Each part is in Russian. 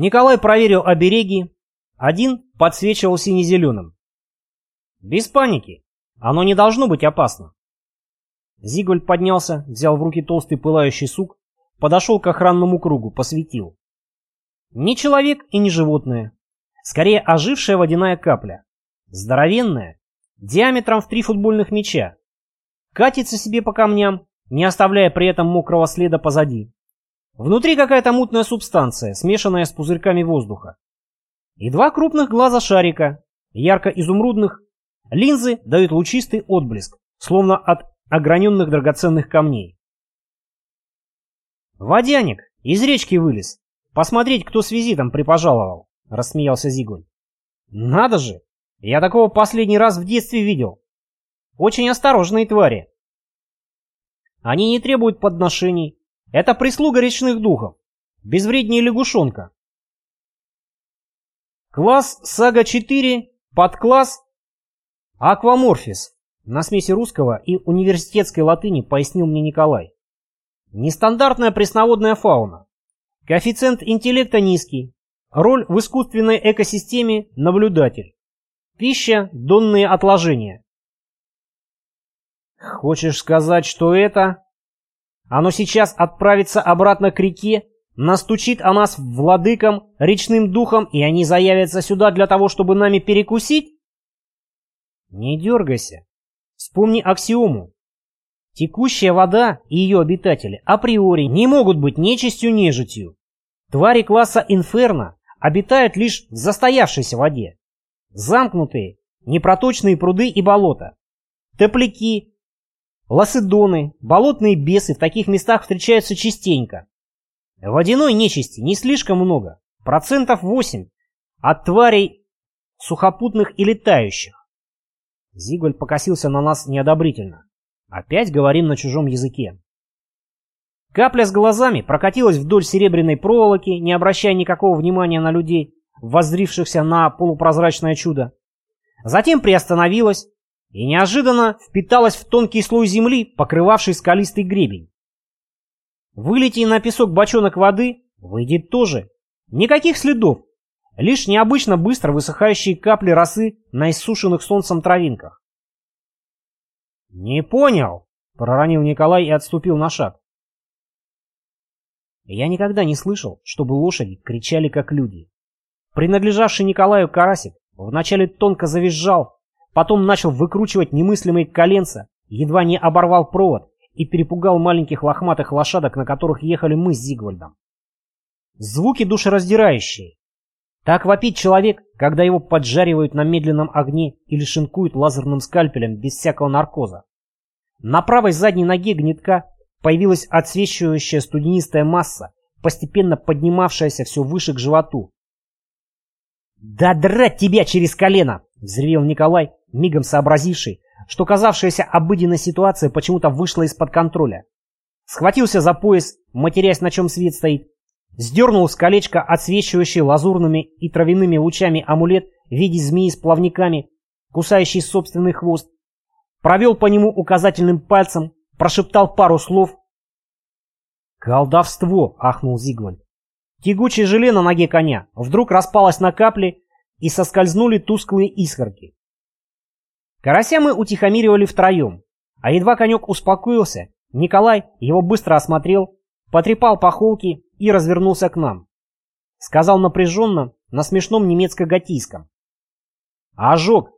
Николай проверил обереги. Один подсвечивал сине-зеленым. Без паники. Оно не должно быть опасно. Зигвальд поднялся, взял в руки толстый пылающий сук, подошел к охранному кругу, посветил. Не человек и не животное. Скорее ожившая водяная капля. Здоровенная, диаметром в три футбольных мяча. Катится себе по камням, не оставляя при этом мокрого следа позади. Внутри какая-то мутная субстанция, смешанная с пузырьками воздуха. И два крупных глаза шарика, ярко-изумрудных, линзы дают лучистый отблеск, словно от ограненных драгоценных камней. «Водяник, из речки вылез. Посмотреть, кто с визитом припожаловал», — рассмеялся Зиголь. «Надо же! Я такого последний раз в детстве видел. Очень осторожные твари. Они не требуют подношений. Это прислуга речных духов. Безвреднее лягушонка. Класс Сага-4, подкласс Акваморфис. На смеси русского и университетской латыни пояснил мне Николай. Нестандартная пресноводная фауна. Коэффициент интеллекта низкий. Роль в искусственной экосистеме – наблюдатель. Пища – донные отложения. Хочешь сказать, что это... Оно сейчас отправится обратно к реке, настучит о нас владыкам, речным духом, и они заявятся сюда для того, чтобы нами перекусить? Не дергайся. Вспомни аксиому. Текущая вода и ее обитатели априори не могут быть нечистью-нежитью. Твари класса инферно обитают лишь в застоявшейся воде. Замкнутые, непроточные пруды и болота. Топляки, лосыдоны, болотные бесы в таких местах встречаются частенько. Водяной нечисти не слишком много, процентов 8 от тварей сухопутных и летающих. Зиголь покосился на нас неодобрительно. Опять говорим на чужом языке. Капля с глазами прокатилась вдоль серебряной проволоки, не обращая никакого внимания на людей, воззрившихся на полупрозрачное чудо. Затем приостановилась и неожиданно впиталась в тонкий слой земли, покрывавший скалистый гребень. Вылети на песок бочонок воды, выйдет тоже. Никаких следов, лишь необычно быстро высыхающие капли росы на иссушенных солнцем травинках. «Не понял», — проронил Николай и отступил на шаг. Я никогда не слышал, чтобы лошади кричали как люди. Принадлежавший Николаю карасик вначале тонко завизжал, потом начал выкручивать немыслимые коленца, едва не оборвал провод и перепугал маленьких лохматых лошадок, на которых ехали мы с Зигвальдом. Звуки душераздирающие. Так вопит человек, когда его поджаривают на медленном огне или шинкуют лазерным скальпелем без всякого наркоза. На правой задней ноге гнетка появилась отсвечивающая студенистая масса, постепенно поднимавшаяся все выше к животу, «Да драть тебя через колено!» — взревел Николай, мигом сообразивший, что казавшаяся обыденная ситуация почему-то вышла из-под контроля. Схватился за пояс, матерясь, на чем свет стоит, сдернул с колечка отсвечивающий лазурными и травяными лучами амулет в виде змеи с плавниками, кусающий собственный хвост, провел по нему указательным пальцем, прошептал пару слов. «Колдовство!» — ахнул Зигвальд. Тягучее желе на ноге коня вдруг распалось на капли и соскользнули тусклые искорки. Карася мы утихомиривали втроем, а едва конек успокоился, Николай его быстро осмотрел, потрепал по холке и развернулся к нам. Сказал напряженно на смешном немецко-готийском. «Ожог,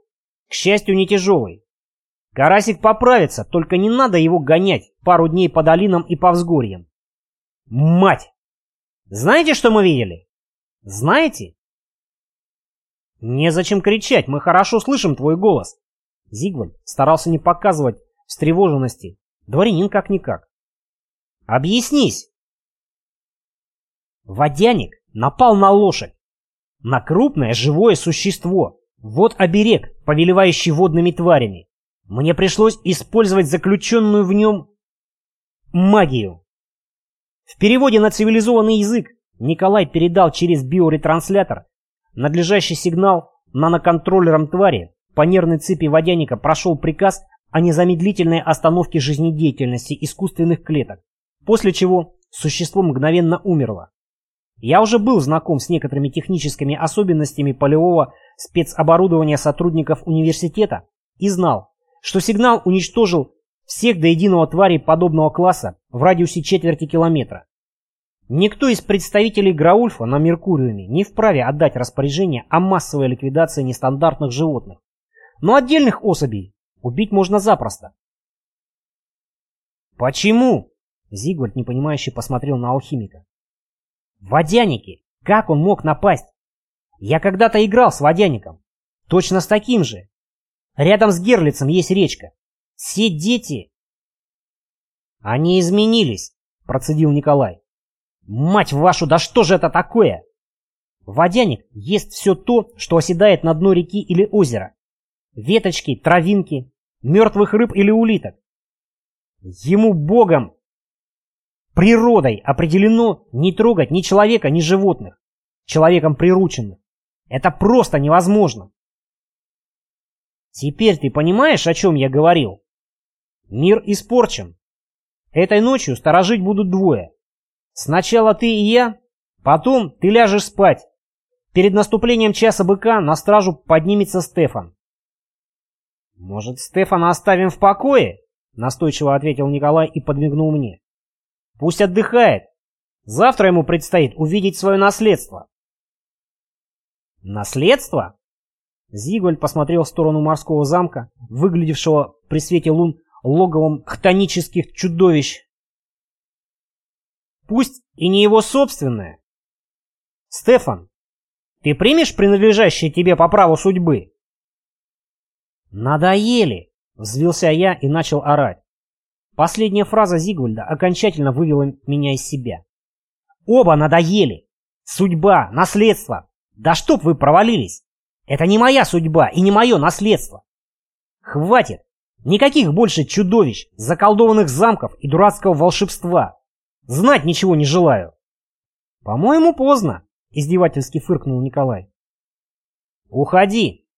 к счастью, не тяжелый. Карасик поправится, только не надо его гонять пару дней по долинам и по взгорьям. Мать!» Знаете, что мы видели? Знаете? Незачем кричать, мы хорошо слышим твой голос. Зигвальд старался не показывать встревоженности. Дворянин как-никак. Объяснись. Водяник напал на лошадь. На крупное живое существо. Вот оберег, повелевающий водными тварями. Мне пришлось использовать заключенную в нем магию. В переводе на цивилизованный язык Николай передал через биоретранслятор надлежащий сигнал наноконтроллерам твари, по нервной цепи водяника прошел приказ о незамедлительной остановке жизнедеятельности искусственных клеток, после чего существо мгновенно умерло. Я уже был знаком с некоторыми техническими особенностями полевого спецоборудования сотрудников университета и знал, что сигнал уничтожил всех до единого тварей подобного класса в радиусе четверти километра. Никто из представителей Граульфа на Меркуриуме не вправе отдать распоряжение о массовой ликвидации нестандартных животных. Но отдельных особей убить можно запросто. «Почему?» — Зигвальд непонимающе посмотрел на алхимика. Водяники! Как он мог напасть? Я когда-то играл с водяником. Точно с таким же. Рядом с Герлицем есть речка. Все дети... Они изменились, процедил Николай. Мать вашу, да что же это такое? Водяник ест все то, что оседает на дно реки или озера. Веточки, травинки, мертвых рыб или улиток. Ему богом Природой определено не трогать ни человека, ни животных, человеком прирученных. Это просто невозможно. Теперь ты понимаешь, о чем я говорил? Мир испорчен. Этой ночью сторожить будут двое. Сначала ты и я, потом ты ляжешь спать. Перед наступлением часа быка на стражу поднимется Стефан. «Может, Стефана оставим в покое?» — настойчиво ответил Николай и подмигнул мне. Пусть отдыхает. Завтра ему предстоит увидеть свое наследство. Наследство? Зигвальд посмотрел в сторону морского замка, выглядевшего при свете лун логовом хтонических чудовищ. Пусть и не его собственное. Стефан, ты примешь принадлежащее тебе по праву судьбы? Надоели, взвился я и начал орать. Последняя фраза Зигвальда окончательно вывела меня из себя. Оба надоели. Судьба, наследство. Да чтоб вы провалились. Это не моя судьба и не мое наследство. Хватит. Никаких больше чудовищ, заколдованных замков и дурацкого волшебства. Знать ничего не желаю. По-моему, поздно, издевательски фыркнул Николай. Уходи.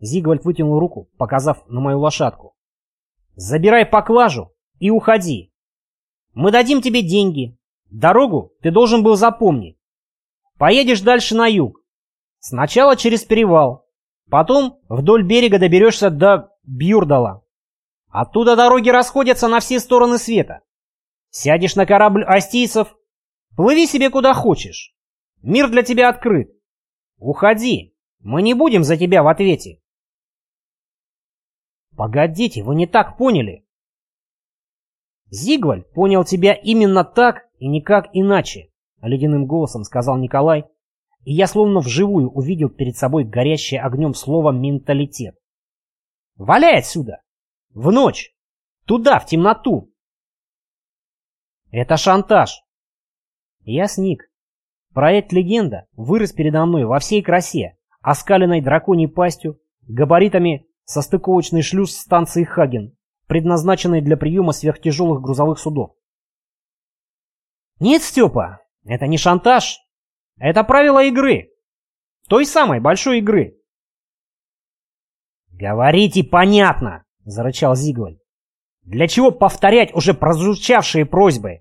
Зигвальд вытянул руку, показав на мою лошадку. Забирай поклажу и уходи. Мы дадим тебе деньги. Дорогу ты должен был запомнить. Поедешь дальше на юг. Сначала через перевал. Потом вдоль берега доберешься до Бьюрдала. Оттуда дороги расходятся на все стороны света. Сядешь на корабль астийцев, плыви себе куда хочешь. Мир для тебя открыт. Уходи, мы не будем за тебя в ответе. Погодите, вы не так поняли. Зигваль понял тебя именно так и никак иначе, ледяным голосом сказал Николай, и я словно вживую увидел перед собой горящее огнем слово «менталитет». «Валяй отсюда! В ночь! Туда, в темноту!» «Это шантаж!» Я сник. Проект «Легенда» вырос передо мной во всей красе, оскаленной драконьей пастью, габаритами со стыковочный шлюз станции Хаген, предназначенные для приема сверхтяжелых грузовых судов. Нет, Степа, это не шантаж. Это правило игры. Той самой большой игры. «Говорите понятно!» — зарычал Зигваль. «Для чего повторять уже прозвучавшие просьбы?»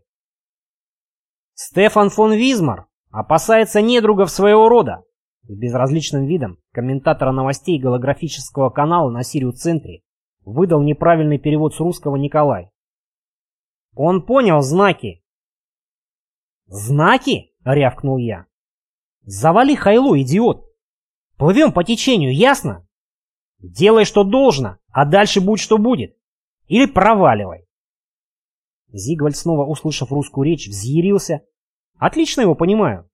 Стефан фон Визмар опасается недругов своего рода. С безразличным видом комментатора новостей голографического канала на Сириу-центре Выдал неправильный перевод с русского Николай. Он понял знаки. Знаки? Рявкнул я. Завали хайло, идиот. Плывем по течению, ясно? Делай, что должно, а дальше будь, что будет. Или проваливай. Зигвальд, снова услышав русскую речь, взъярился. Отлично его понимаю.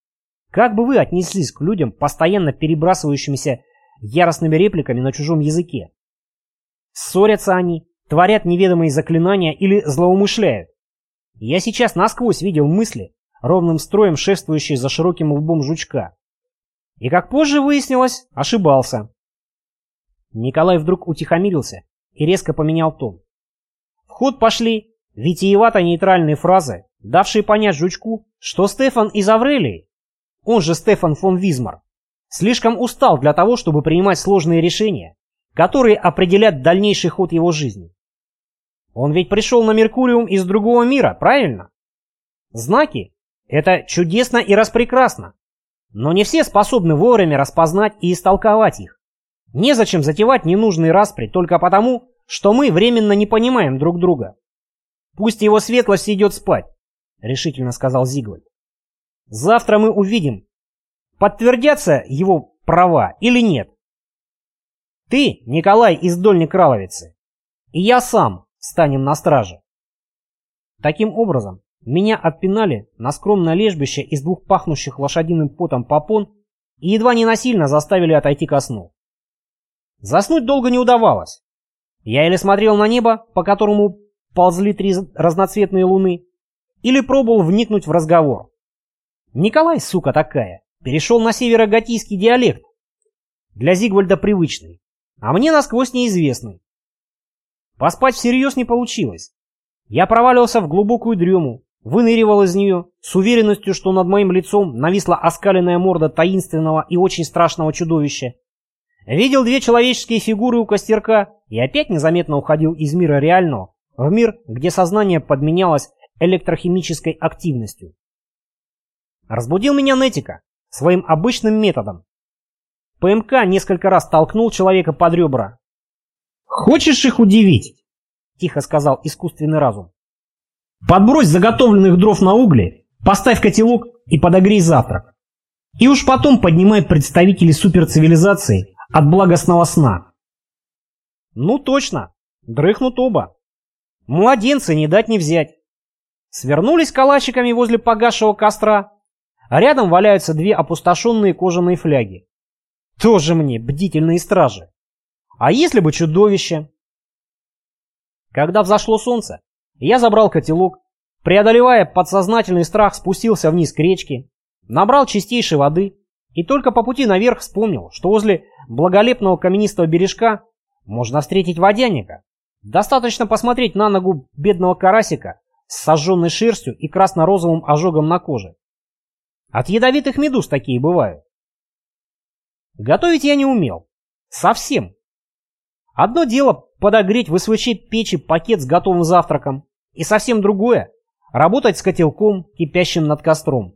Как бы вы отнеслись к людям, постоянно перебрасывающимися яростными репликами на чужом языке? Ссорятся они, творят неведомые заклинания или злоумышляют. Я сейчас насквозь видел мысли, ровным строем шествующие за широким лбом жучка. И как позже выяснилось, ошибался. Николай вдруг утихомирился и резко поменял тон. В ход пошли витиевато-нейтральные фразы, давшие понять жучку, что Стефан из Аврелии, он же Стефан фон Визмар, слишком устал для того, чтобы принимать сложные решения которые определят дальнейший ход его жизни. Он ведь пришел на Меркуриум из другого мира, правильно? Знаки — это чудесно и распрекрасно. Но не все способны вовремя распознать и истолковать их. Незачем затевать ненужные распри только потому, что мы временно не понимаем друг друга. Пусть его светлость идет спать, решительно сказал Зигвальд. Завтра мы увидим, подтвердятся его права или нет. Ты, Николай из Дольной Краловицы, и я сам станем на страже. Таким образом, меня отпинали на скромное лежбище из двух пахнущих лошадиным потом попон и едва не насильно заставили отойти ко сну. Заснуть долго не удавалось. Я или смотрел на небо, по которому ползли три разноцветные луны, или пробовал вникнуть в разговор. Николай, сука такая, перешел на североготийский диалект, для Зигвальда привычный, а мне насквозь неизвестный. Поспать всерьез не получилось. Я проваливался в глубокую дрему, выныривал из нее с уверенностью, что над моим лицом нависла оскаленная морда таинственного и очень страшного чудовища. Видел две человеческие фигуры у костерка и опять незаметно уходил из мира реального в мир, где сознание подменялось электрохимической активностью. Разбудил меня Нетика своим обычным методом. ПМК несколько раз толкнул человека под ребра. «Хочешь их удивить?» — тихо сказал искусственный разум. Подбрось заготовленных дров на угли, поставь котелок и подогрей завтрак. И уж потом поднимай представителей суперцивилизации от благостного сна. Ну точно, дрыхнут оба. Младенцы не дать не взять. Свернулись калачиками возле погасшего костра, а рядом валяются две опустошенные кожаные фляги. Тоже мне бдительные стражи. А если бы чудовище? Когда взошло солнце, я забрал котелок, преодолевая подсознательный страх, спустился вниз к речке, набрал чистейшей воды и только по пути наверх вспомнил, что возле благолепного каменистого бережка можно встретить водяника. Достаточно посмотреть на ногу бедного карасика с сожженной шерстью и красно-розовым ожогом на коже. От ядовитых медуз такие бывают. Готовить я не умел. Совсем. Одно дело подогреть в СВЧ печи пакет с готовым завтраком, и совсем другое – работать с котелком, кипящим над костром.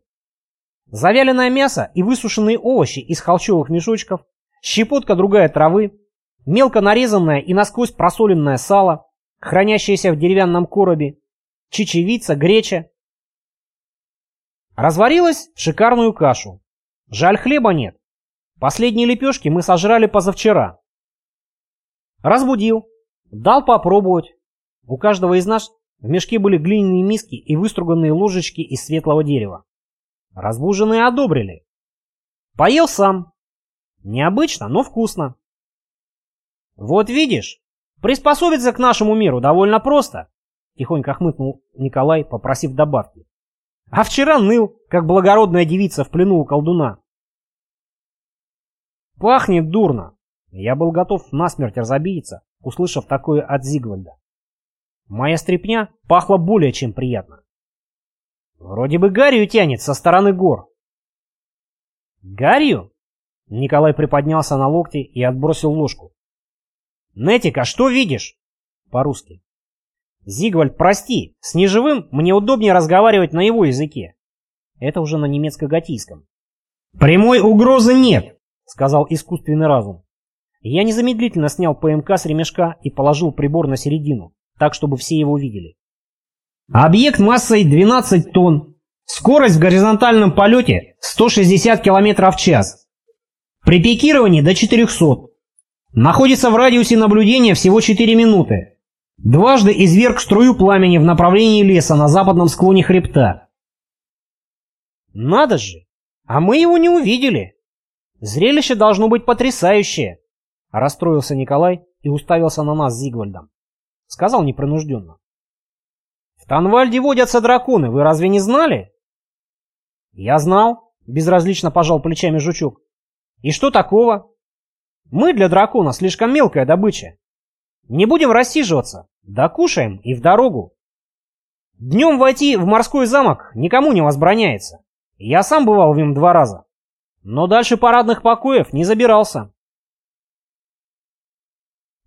Завяленное мясо и высушенные овощи из холчевых мешочков, щепотка другая травы, мелко нарезанное и насквозь просоленное сало, хранящееся в деревянном коробе, чечевица, греча. Разварилась шикарную кашу. Жаль, хлеба нет. Последние лепешки мы сожрали позавчера. Разбудил, дал попробовать. У каждого из нас в мешке были глиняные миски и выструганные ложечки из светлого дерева. Разбуженные одобрили. Поел сам. Необычно, но вкусно. Вот видишь, приспособиться к нашему миру довольно просто, тихонько хмыкнул Николай, попросив добавки. А вчера ныл, как благородная девица в плену у колдуна. Пахнет дурно. Я был готов насмерть разобидеться, услышав такое от Зигвальда. Моя стряпня пахла более чем приятно. Вроде бы гарью тянет со стороны гор. Гарью? Николай приподнялся на локти и отбросил ложку. Нетика, что видишь? По-русски. Зигвальд, прости, с неживым мне удобнее разговаривать на его языке. Это уже на немецко-готийском. Прямой угрозы нет, сказал искусственный разум. Я незамедлительно снял ПМК с ремешка и положил прибор на середину так, чтобы все его видели. Объект массой 12 тонн. Скорость в горизонтальном полете 160 км в час. При пикировании до 400. Находится в радиусе наблюдения всего 4 минуты. Дважды изверг струю пламени в направлении леса на западном склоне хребта. Надо же! А мы его не увидели. Зрелище должно быть потрясающее. Расстроился Николай и уставился на нас с Зигвальдом. Сказал непринужденно. В Танвальде водятся драконы, вы разве не знали? Я знал, безразлично пожал плечами жучок. И что такого? Мы для дракона слишком мелкая добыча. Не будем рассиживаться, докушаем и в дорогу. Днем войти в морской замок никому не возбраняется. Я сам бывал в нем два раза. Но дальше парадных покоев не забирался.